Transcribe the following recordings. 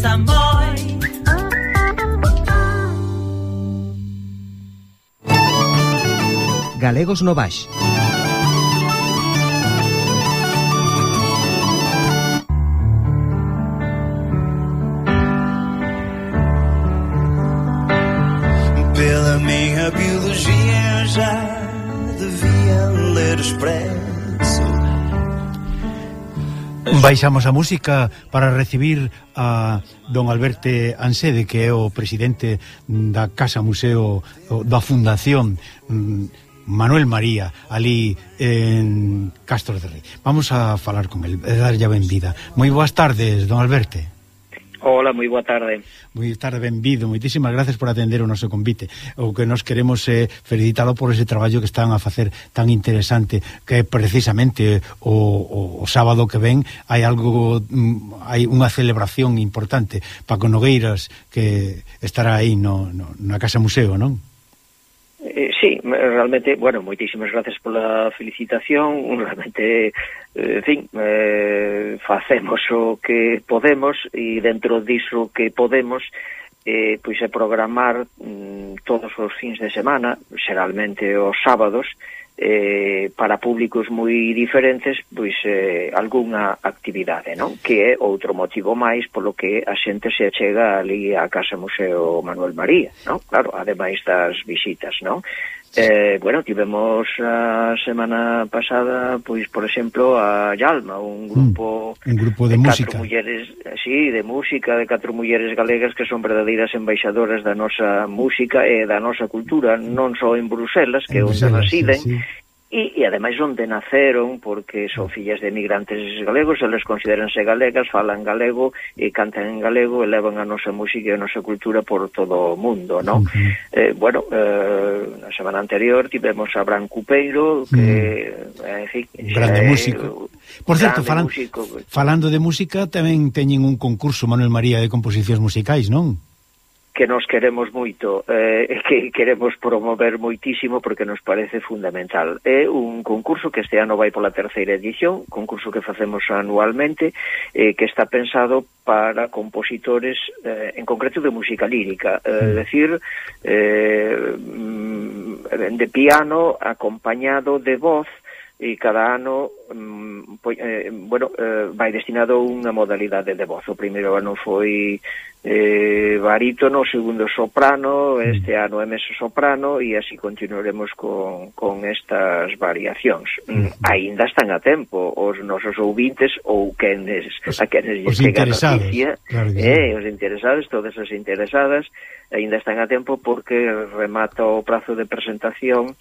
Samboy. Galegos no Baix. Baixamos a música para recibir a don Alberto Ansede, que é o presidente da Casa Museo da Fundación mm, Manuel María, ali en Castro de Rei. Vamos a falar con el, eh, darlle a benvida. Moi boas tardes, don Alberto. Hola, moi boa tarde. Moi tarde, benvido. Moitísimas gracias por atender o noso convite. O que nos queremos eh, felicitalo por ese traballo que están a facer tan interesante, que precisamente eh, o, o, o sábado que ven hai algo mm, hai unha celebración importante. Paco Nogueiras que estará aí no, no, na Casa Museo, non? Eh, sí, realmente, bueno, moitísimas gracias pola felicitación, realmente, eh, en fin, eh, facemos o que podemos e dentro diso que podemos, eh, pois é programar mm, todos os fins de semana, xeralmente os sábados, eh, eh, para públicos moi diferentes pois eh, algunha actividade, non? Que é outro motivo máis polo que a xente se achega ali á Casa Museo Manuel María, non? Claro, ademais das visitas, non? Eh, bueno, tivemos a semana pasada, pois, por exemplo, a Yalma, un mm, grupo, mm, un grupo de, de música. mulleres, eh, sí, de música, de catro mulleres galegas que son verdadeiras embaixadoras da nosa música e da nosa cultura, non só en Bruselas, que é onde residen, sí e, e ademais onde naceron porque son fillas de emigrantes galegos eles consideranse galegas, falan galego e cantan en galego e levan a nosa música e a nosa cultura por todo o mundo non? Uh -huh. eh, bueno eh, na semana anterior tivemos a Bran Cupeiro que, uh -huh. en fin grande é, músico por certo, falan, músico. falando de música tamén teñen un concurso Manuel María de composicións musicais non? que nos queremos moito eh, que queremos promover moitísimo porque nos parece fundamental. É un concurso que este ano vai pola terceira edición, concurso que facemos anualmente, eh, que está pensado para compositores eh, en concreto de música lírica, eh, mm. é decir, eh, mm, de piano acompañado de voz e cada ano mm, pois, eh, bueno, eh, vai destinado unha modalidade de voz. O primeiro ano foi eh, barítono, o segundo soprano, mm. este ano é meso soprano e así continuaremos con, con estas variacións. Mm, mm ainda están a tempo os nosos ouvintes ou quenes, os, a quenes os interesados, noticia, claro eh, sí. os interesados, todas as interesadas, ainda están a tempo porque remata o prazo de presentación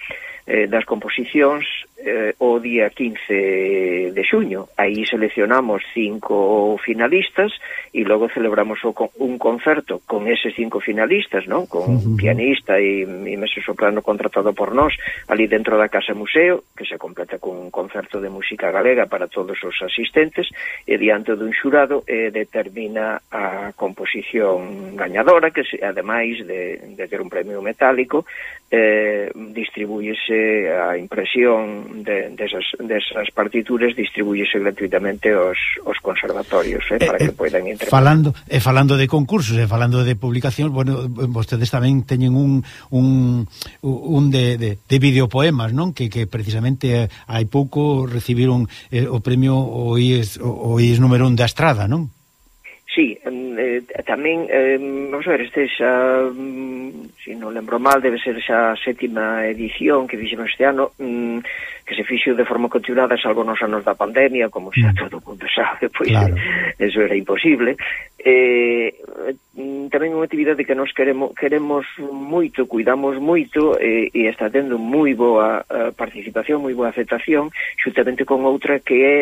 eh, das composicións eh, o día 15 de xuño. Aí seleccionamos cinco finalistas e logo celebramos o, un concerto con eses cinco finalistas, non? Con uh -huh. pianista e, e soprano contratado por nós ali dentro da Casa Museo, que se completa con un concerto de música galega para todos os asistentes e diante dun xurado eh, determina a composición gañadora que se, ademais de, de ter un premio metálico eh, distribúyese a impresión de, desas, desas partituras distribuíse gratuitamente aos, os conservatorios eh, eh para eh, que poidan interpretar. Falando, eh, falando de concursos e eh, falando de publicacións, bueno, vostedes tamén teñen un un, un de, de, de videopoemas, non? Que, que precisamente eh, hai pouco recibiron eh, o premio o IES, o, o IES número 1 da Estrada, non? sí, eh, tamén, eh, vamos a ver, este xa, se si non lembro mal, debe ser xa a sétima edición que fixemos este ano, mm, que se fixo de forma continuada salvo nos anos da pandemia, como xa mm. todo o mundo sabe, pois claro. eh, eso era imposible. Eh, mm, tamén unha actividade que nos queremos, queremos moito, cuidamos moito, eh, e está tendo moi boa eh, participación, moi boa aceptación, xuntamente con outra que é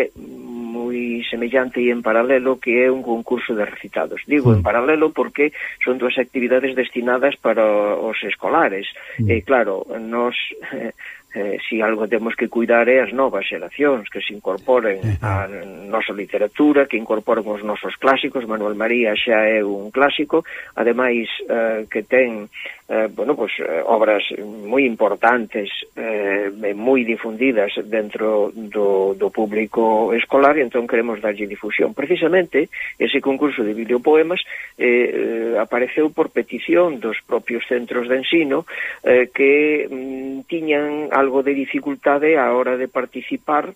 moi semellante e en paralelo que é un concurso de recitados. Digo mm. en paralelo porque son dúas actividades destinadas para os escolares. Mm. E claro, nos eh, eh, si algo temos que cuidar é as novas xeracións que se incorporen eh, á nosa literatura, que incorporen os nosos clásicos, Manuel María xa é un clásico, ademais eh, que ten eh, bueno, pues, eh, obras moi importantes eh, moi difundidas dentro do, do público escolar e entón queremos darlle difusión. Precisamente ese concurso de videopoemas eh, eh, apareceu por petición dos propios centros de ensino eh, que mm, tiñan algo de dificultade á hora de participar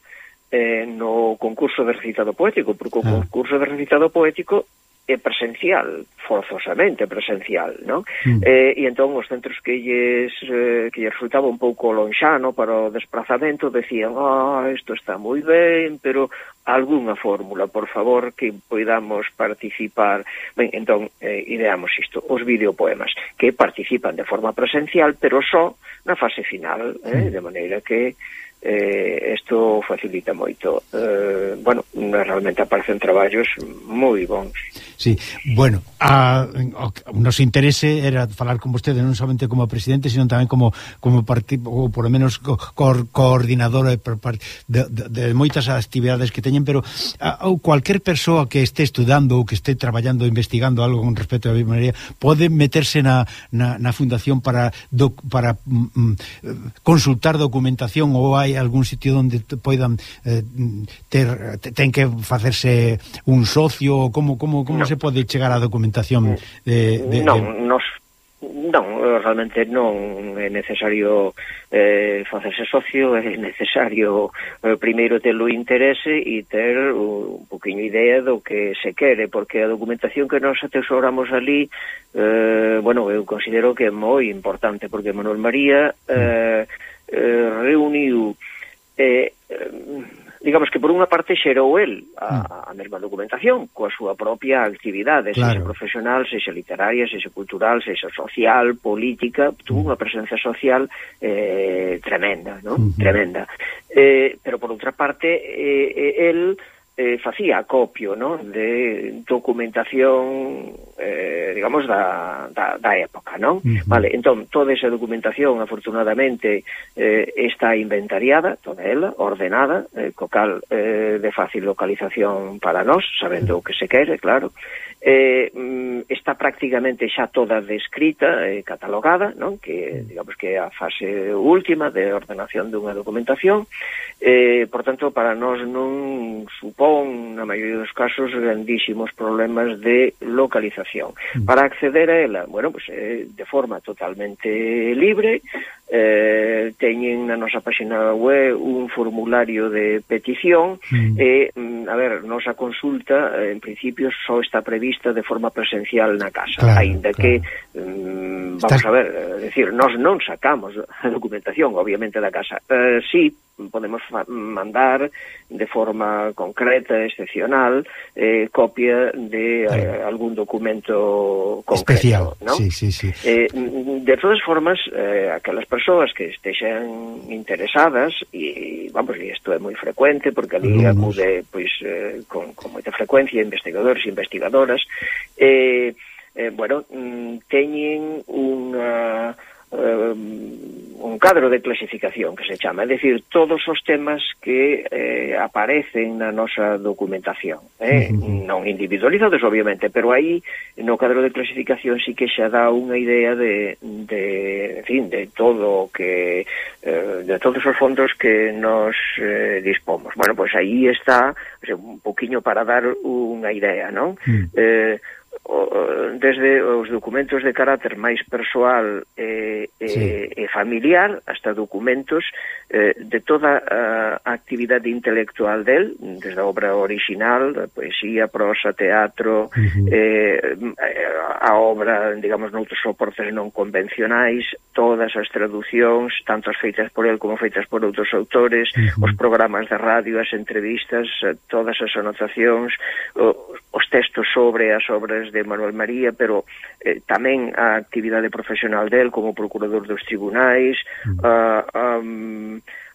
eh, no concurso de recitado poético, porque o ah. concurso de recitado poético é presencial, forzosamente presencial, non? Mm. Eh, e entón os centros que lles, eh, que lles resultaba un pouco lonxano para o desplazamento decían, ah, oh, isto está moi ben, pero algunha fórmula, por favor, que poidamos participar. Ben, entón, eh, ideamos isto, os videopoemas, que participan de forma presencial, pero só na fase final, eh, mm. de maneira que eh, isto facilita moito. Eh, bueno, realmente aparecen traballos moi bons. Sí, bueno, a, o nos interese era falar con vostede non somente como presidente, sino tamén como como partido, ou por lo menos co, co, coordinador de, de, de, de moitas actividades que teñen, pero a, ou cualquier persoa que este estudando ou que este traballando, investigando algo con respecto á bibliotecnología, pode meterse na, na, na fundación para doc, para mm, mm consultar documentación ou hai algún sitio onde poidan eh, ter ten que facerse un socio como como como no se pode chegar á documentación de, de Non, de... nos Non, realmente non é necesario eh, facerse socio, é necesario eh, primeiro ter o interese e ter un poquinho idea do que se quere, porque a documentación que nos atesoramos ali, eh, bueno, eu considero que é moi importante, porque Manuel María mm. eh, eh, reuniu eh, digamos que por unha parte xerou el a, hmm. a mesma documentación coa súa propia actividade, claro. sexa profesional, sexa literaria, sexa cultural, sexa social, política, tuvo hmm. unha presencia social eh, tremenda, ¿no? Uh -huh. Tremenda. Eh, pero por outra parte, eh, eh el eh, facía acopio ¿no? de documentación, eh, digamos, da, da, da época, ¿no? Uh -huh. Vale, entón, toda esa documentación, afortunadamente, eh, está inventariada, toda ela, ordenada, eh, co cal eh, de fácil localización para nós, sabendo o que se quere, claro, eh, mm, está prácticamente xa toda descrita e eh, catalogada, non? que digamos que é a fase última de ordenación dunha documentación, eh, por tanto, para nós non supón son, na maioría dos casos, grandísimos problemas de localización. Mm. Para acceder a ela, bueno, pues, eh, de forma totalmente libre, eh, teñen na nosa página web un formulario de petición, mm. e, mm, a ver, nosa consulta, eh, en principio, só está prevista de forma presencial na casa, claro, ainda claro. que, mm, vamos Estás... a ver, eh, decir, nós non sacamos a documentación, obviamente, da casa. Eh, sí, podemos mandar de forma concreta, excepcional, eh, copia de eh, algún documento concreto. Especial, ¿no? sí, sí, sí. Eh, de todas formas, eh, aquelas persoas que estexan interesadas, e vamos, e isto é moi frecuente, porque ali Alumnos. acude pois, eh, con, con moita frecuencia investigadores e investigadoras, eh, eh, bueno, mm, teñen unha eh, un cadro de clasificación que se chama, é dicir, todos os temas que eh, aparecen na nosa documentación, eh? Uh -huh. non individualizados obviamente, pero aí no cadro de clasificación sí que xa dá unha idea de, de en fin, de todo que eh, de todos os fondos que nos eh, dispomos. Bueno, pois pues aí está, o sea, un poquinho para dar unha idea, non? Uh -huh. Eh desde os documentos de carácter máis persoal e, sí. e, familiar hasta documentos eh, de toda eh, a actividade intelectual del, desde a obra original, a poesía, prosa, teatro, uh -huh. eh, a obra, digamos, noutros soportes non convencionais, todas as traducións, tanto as feitas por el como feitas por outros autores, uh -huh. os programas de radio, as entrevistas, eh, todas as anotacións, os os textos sobre as obras de Manuel María, pero eh, tamén a actividade profesional del como procurador dos tribunais, uh, a,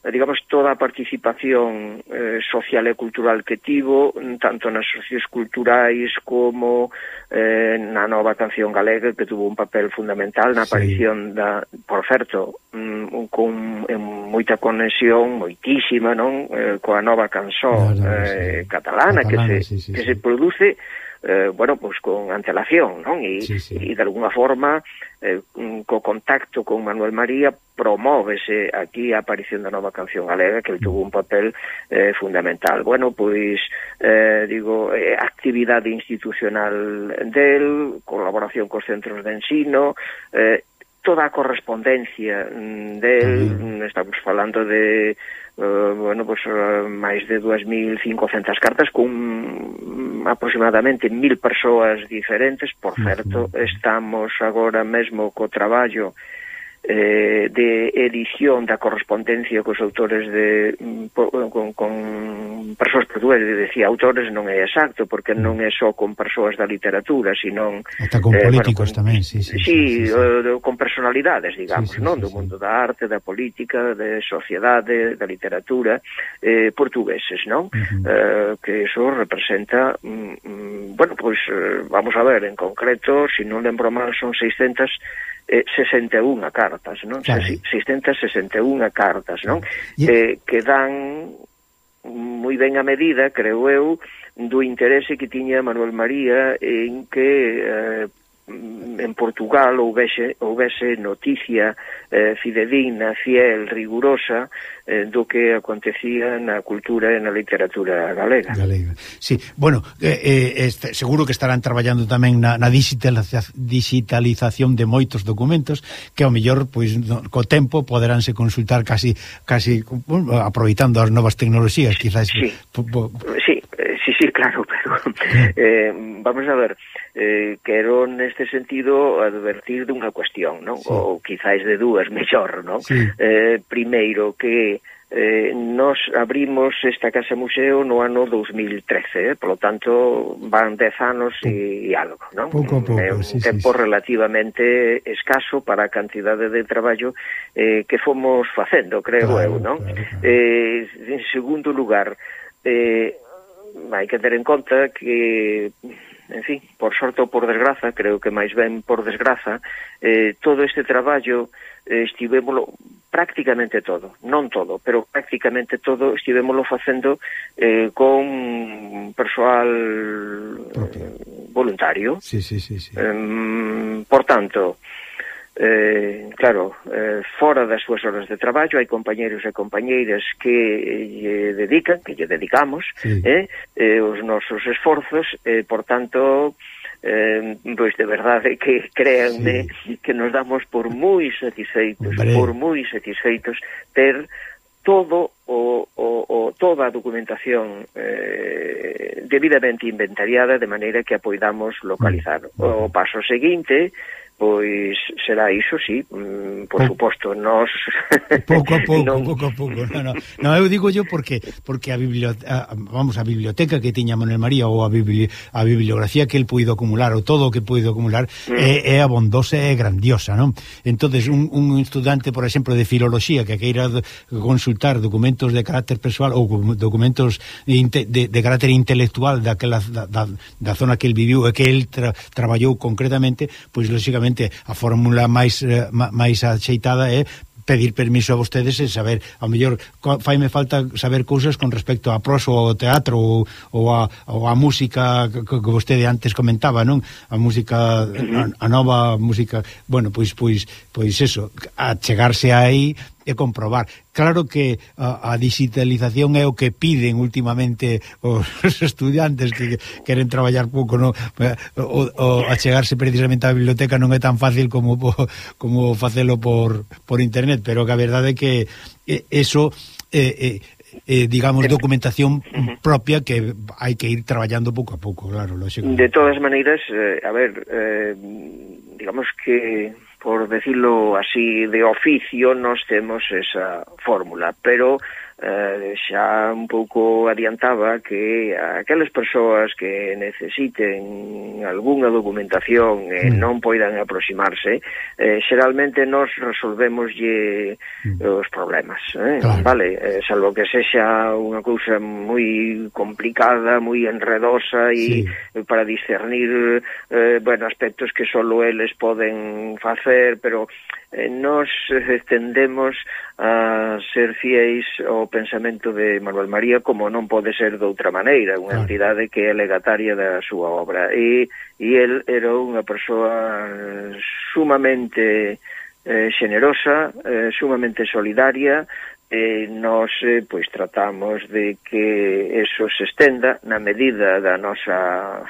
Eh, digamos, toda a participación eh, social e cultural que tivo, mm, tanto nas socios culturais como eh, na nova canción galega, que tuvo un papel fundamental na aparición sí. da, por certo, un, con en moita conexión, moitísima, non, eh, coa nova canción claro, eh, sí. catalana, catalana que se, sí, sí, que sí. se produce eh, bueno, pois con antelación, non? E, sí, sí. e de alguna forma eh, co contacto con Manuel María promóvese aquí a aparición da nova canción galega que tuvo un papel eh, fundamental. Bueno, pois eh, digo, eh, actividade institucional del, colaboración cos centros de ensino, eh, toda a correspondencia mm, del, estamos falando de eh, bueno, pues, eh, máis de 2.500 cartas con aproximadamente 1.000 persoas diferentes. Por certo, estamos agora mesmo co traballo eh, de edición da correspondencia cos autores de mm, con, con persoas portuguesas, decía autores non é exacto, porque mm. non é só con persoas da literatura, sino Ata con eh, políticos bueno, con, tamén, sí, sí, sí, sí, sí, sí. con personalidades, digamos, sí, sí, non? Sí, do mundo sí. da arte, da política, de sociedade, da literatura eh, portugueses, non? Uh -huh. eh, que eso representa mm, mm bueno, pois pues, vamos a ver, en concreto, se si non lembro mal, son 600 eh, 61 cartas, non? Claro. 661 cartas, non? Yeah. Eh, que dan moi ben a medida, creo eu, do interese que tiña Manuel María en que eh, Mm, en Portugal houvese, houvese noticia eh, fidedigna, fiel, rigurosa eh, do que acontecía na cultura e na literatura galega. galega. Sí, bueno, eh, eh este, seguro que estarán traballando tamén na, na digitalización de moitos documentos que ao mellor pois no, co tempo poderánse consultar casi casi bueno, aproveitando as novas tecnoloxías, quizás. Sí, po, po, sí Eh, sí, sí, claro, pero eh, vamos a ver, eh, quero neste sentido advertir dunha cuestión, non? Sí. Ou quizáis de dúas, mellor, non? Sí. Eh, primeiro, que eh, nos abrimos esta Casa Museo no ano 2013, eh? polo tanto van 10 anos e, algo, non? Pouco a pouco, é un sí, tempo sí, relativamente escaso para a cantidade de traballo eh, que fomos facendo, creo claro, eu, non? Claro, claro. Eh, en segundo lugar, eh, hai que ter en conta que en fin, por sorte ou por desgraza, creo que máis ben por desgraza, eh, todo este traballo eh, estivémolo prácticamente todo, non todo, pero prácticamente todo estivémolo facendo eh, con persoal Propio. voluntario. Sí, sí, sí, sí. Eh, por tanto, eh, eh, claro, eh, fora das súas horas de traballo hai compañeiros e compañeiras que lle dedican, que lle dedicamos sí. eh, eh, os nosos esforzos eh, por tanto eh, pois de verdade que créanme sí. Eh, que nos damos por moi satisfeitos Hombre. por moi satisfeitos ter todo o, o, o toda a documentación eh, debidamente inventariada de maneira que a poidamos localizar. Mm. O paso seguinte pois será iso, sí, mm, por pouco. suposto, nós pouco a pouco, non... pouco a pouco. No, no. no eu digo yo porque porque a biblioteca, vamos, a biblioteca que tiña Manuel María ou a, bibli, a bibliografía que el puido acumular ou todo o que puido acumular mm. é, é abondosa e grandiosa, non? Entonces un, un estudante, por exemplo, de filoloxía que queira consultar documentos de carácter persoal ou documentos de, de, de carácter intelectual daquela da, da, da zona que el viviu e que el tra, traballou concretamente, pois lógicamente Obviamente, a fórmula máis eh, máis axeitada é pedir permiso a vostedes e saber, ao mellor faime falta saber cousas con respecto a proso ao teatro ou, ou, a, ou a música que, que vostede antes comentaba, non? A música a, a nova música, bueno, pois pois pois eso, a chegarse aí e comprobar. Claro que a, a digitalización é o que piden últimamente os estudiantes que queren traballar pouco, no? o, o achegarse precisamente á biblioteca non é tan fácil como como facelo por, por internet, pero que a verdade é que eso eh, eh, eh, digamos, documentación propia que hai que ir traballando pouco a pouco, claro, lógico. De todas maneiras, eh, a ver, eh, digamos que por decirlo así, de oficio, nos temos esa fórmula, pero eh, xa un pouco adiantaba que aquelas persoas que necesiten algunha documentación e eh, non poidan aproximarse, eh, xeralmente nos resolvemoslle mm. os problemas, eh? claro. vale? Eh, salvo que sexa unha cousa moi complicada, moi enredosa e sí. para discernir eh, bueno, aspectos que solo eles poden facer, pero Eh, nos eh, tendemos a ser fiéis ao pensamento de Manuel María como non pode ser de outra maneira, unha entidade que é legataria da súa obra. E, e el era unha persoa eh, sumamente eh, generosa, eh, sumamente solidaria, eh, nos eh, pois tratamos de que eso se estenda na medida da nosa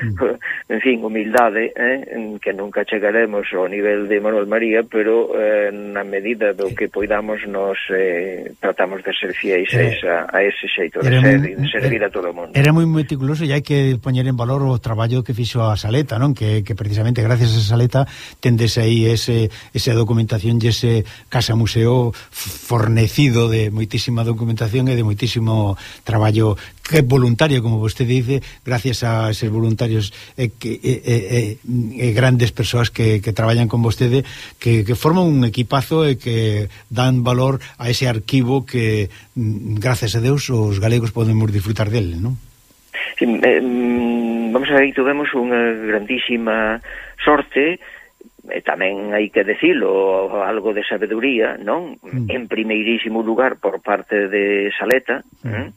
mm. en fin, humildade eh, que nunca chegaremos ao nivel de Manuel María pero eh, na medida do que poidamos nos eh, tratamos de ser fiéis eh, a, esa, a ese xeito de, ser, muy, de servir era, a todo o mundo. Era moi meticuloso e hai que poñer en valor o traballo que fixo a Saleta non? Que, que precisamente gracias a Saleta tendes aí ese, esa documentación e ese casa-museo forne guarnecido de moitísima documentación e de moitísimo traballo que é voluntario, como vostede dice, gracias a ser voluntarios e, que, e, e, e grandes persoas que, que traballan con vostede, que, que forman un equipazo e que dan valor a ese arquivo que, mm, gracias a Deus, os galegos podemos disfrutar dele, non? Sí, eh, mm, vamos a ver, tuvemos unha grandísima sorte e tamén hai que decilo, algo de sabeduría, non? Mm. En primeirísimo lugar por parte de Saleta, mm. Eh?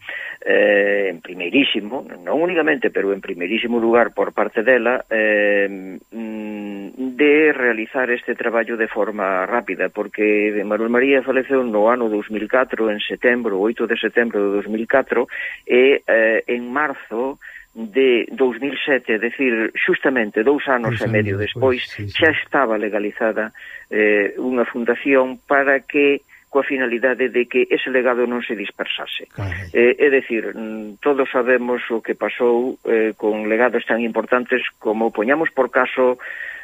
eh, en primeirísimo, non únicamente, pero en primeirísimo lugar por parte dela, eh, mm, de realizar este traballo de forma rápida, porque Manuel María faleceu no ano 2004, en setembro, 8 de setembro de 2004, e eh, en marzo, de 2007, é dicir, xustamente dous anos e medio despois, sí, sí. xa estaba legalizada eh, unha fundación para que coa finalidade de que ese legado non se dispersase. Eh, é dicir, mm, todos sabemos o que pasou eh, con legados tan importantes como poñamos por caso,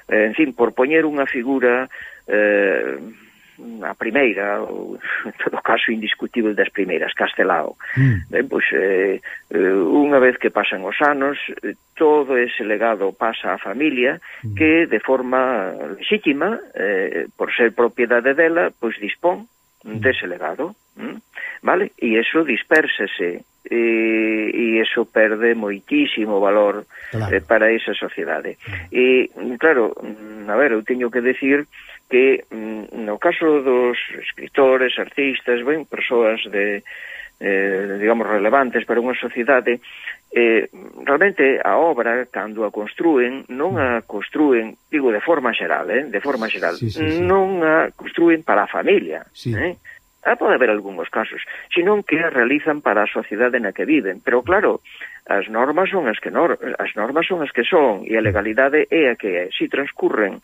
eh, en fin, por poñer unha figura eh, a primeira, ou, en todo caso indiscutible das primeiras, Castelao. Mm. Ben, pois, eh, eh unha vez que pasan os anos, eh, todo ese legado pasa á familia, mm. que de forma legítima, eh, por ser propiedade dela, pois dispón mm. dese legado. Mm? Vale? E eso dispersese e, e iso perde moitísimo valor claro. eh, para esa sociedade. Mm. E, claro, mm, a ver, eu teño que decir que mm, no caso dos escritores, artistas, ben, persoas de eh, digamos relevantes para unha sociedade eh, realmente a obra cando a construen non a construen digo de forma xeral eh, de forma xeral sí, sí, sí. non a construen para a familia sí. eh? Ah, pode haber algúns casos, senón que a realizan para a sociedade na que viven. Pero claro, as normas son as que nor as normas son as que son e a legalidade é a que é. Si transcurren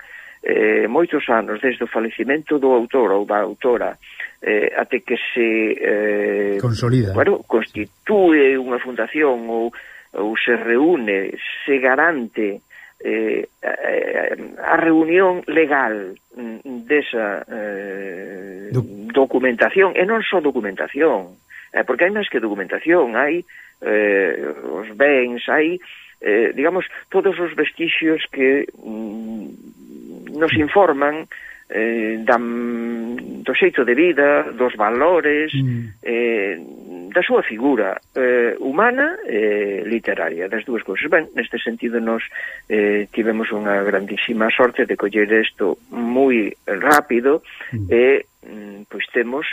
eh, moitos anos desde o falecimento do autor ou da autora eh, até que se eh, consolida. bueno, constitúe unha fundación ou, ou se reúne se garante eh, a, a reunión legal desa eh, documentación e non só documentación eh, porque hai máis que documentación hai eh, os bens hai eh, digamos todos os vestixios que mm, nos informan eh, da, do xeito de vida, dos valores, mm. eh, da súa figura eh, humana e eh, literaria, das dúas cousas. Ben, neste sentido, nos eh, tivemos unha grandísima sorte de coller isto moi rápido mm. e mm, pois temos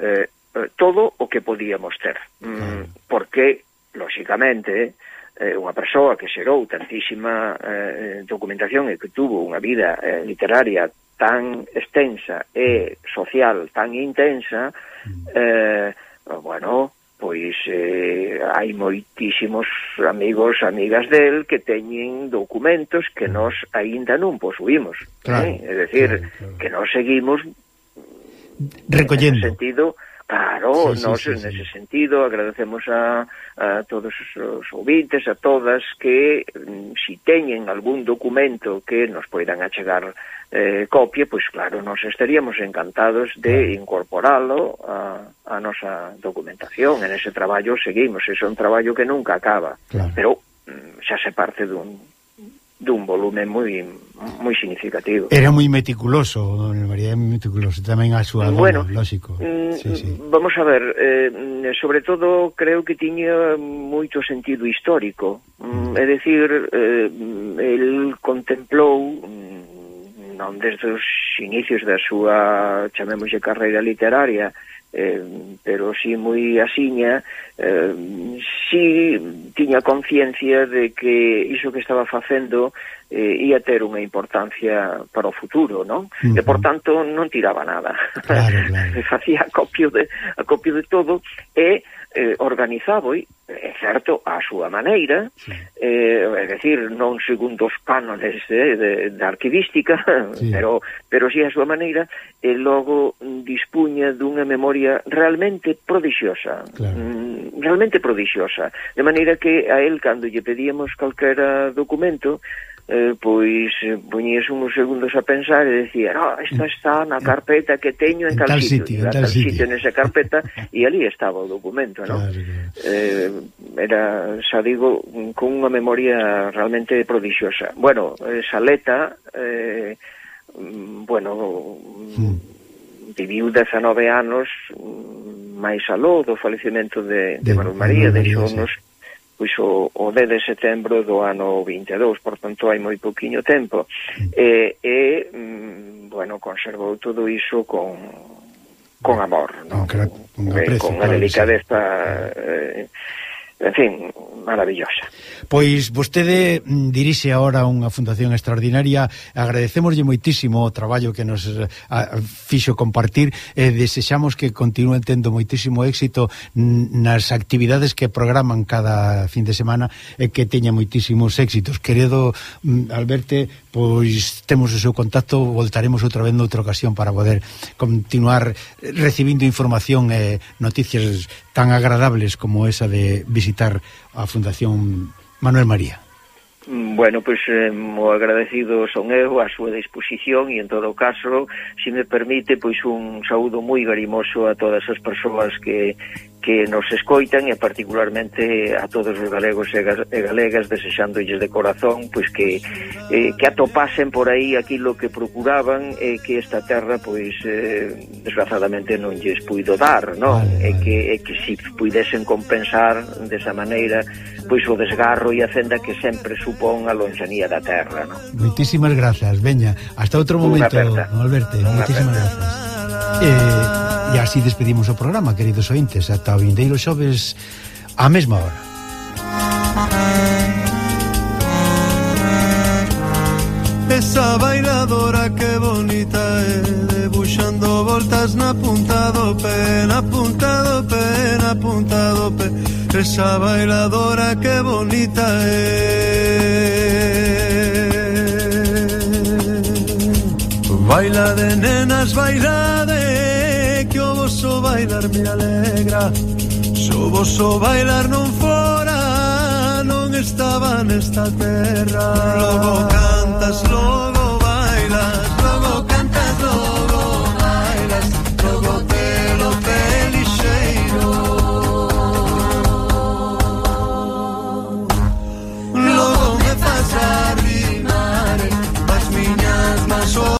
eh, eh todo o que podíamos ter. Mm, mm. Porque, lóxicamente, eh, eh, unha persoa que xerou tantísima eh, documentación e que tuvo unha vida eh, literaria tan extensa e social tan intensa, eh, bueno, pois eh, hai moitísimos amigos, amigas del que teñen documentos que nós aínda non posuímos. Claro, eh? É dicir, claro, claro. que nós seguimos recollendo. En sentido, Claro, sí, nos sí, sí, nese sí. sentido agradecemos a, a todos os, os ouvintes, a todas que mm, si teñen algún documento que nos poidan achegar eh, copia, pois claro, nos estaríamos encantados de incorporalo a, a nosa documentación. En ese traballo seguimos, é un traballo que nunca acaba, claro. pero mm, xa se parte dun dun volume moi moi significativo. Era moi meticuloso, don María, meticuloso tamén a súa dona, bueno, lógico. Mm, sí, sí. Vamos a ver, eh, sobre todo creo que tiña moito sentido histórico. Mm. mm. É dicir, eh, el contemplou mm, non desde os inicios da súa chamémoslle carreira literaria, eh, eh, pero si moi asiña, eh, si tiña conciencia de que iso que estaba facendo eh, ia ter unha importancia para o futuro, non? Uh -huh. E, por tanto, non tiraba nada. Claro, claro. Facía acopio de, acopio de todo e eh, organizado e, eh, é certo, a súa maneira, sí. eh, é decir, non segundo os cánones eh, de, de arquivística, sí. pero, pero sí a súa maneira, e eh, logo dispuña dunha memoria realmente prodixiosa, claro. mm, realmente prodixiosa, de maneira que a él, cando lle pedíamos calquera documento, eh, pois eh, poñías uns segundos a pensar e decía, ah, esta está na carpeta que teño en, en tal, tal sitio, en ah, tal, tal sitio, sitio nesa carpeta, e ali estaba o documento, claro, non? Claro. Eh, era, xa digo, con unha memoria realmente prodixiosa. Bueno, esa leta, eh, eh mm, bueno, hmm. mm. viviu 19 anos mm, máis aló do falecimento de, de, de María, deixou-nos... Sí pois o, o 10 de setembro do ano 22, por tanto hai moi poquinho tempo. E, e mm, bueno, conservou todo iso con, con amor, non? Con, con, eh, aprecio, con a delicadeza... Sí. eh, en fin, maravillosa. Pois vostede mm, dirixe agora unha fundación extraordinaria, agradecémoslle moitísimo o traballo que nos eh, a, fixo compartir e desexamos que continúen tendo moitísimo éxito nas actividades que programan cada fin de semana e que teña moitísimos éxitos. Querido mm, Alberto, pois temos o seu contacto, voltaremos outra vez noutra ocasión para poder continuar recibindo información e noticias tan agradables como esa de visitar visitar a Fundación Manuel María? Mm, bueno, pois pues, eh, mo agradecido son eu a súa disposición e en todo caso, se me permite, pois un saúdo moi garimoso a todas as persoas que que nos escoitan e particularmente a todos os galegos e galegas desexándolles de corazón pois que eh, que atopasen por aí aquilo que procuraban e que esta terra pois eh, desgraciadamente non lles puido dar, non? Vale, vale. E que e que si puidesen compensar desa maneira pois o desgarro e a fenda que sempre supón a lonxanía da terra, non? Moitísimas grazas, veña. Hasta outro momento, Alberto. Moitísimas grazas. E, e así despedimos o programa, queridos ointes, ata o vindeiro xoves á mesma hora. Esa bailadora que bonita é Debuxando voltas na punta do pé Na punta do pé, na punta do pé. Esa bailadora que bonita é. Baila de nenas, baila de que o vosso bailar me alegra. Se o vosso bailar non fora non estaba nesta terra. Logo cantas, logo